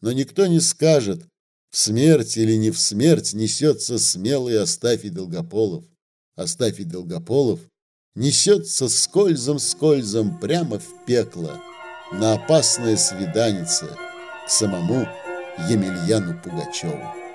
Но никто не скажет, в смерть или не в смерть несется смелый Астафий Долгополов. Астафий Долгополов несется скользом-скользом прямо в пекло, на опасное свиданице к самому Емельяну Пугачеву.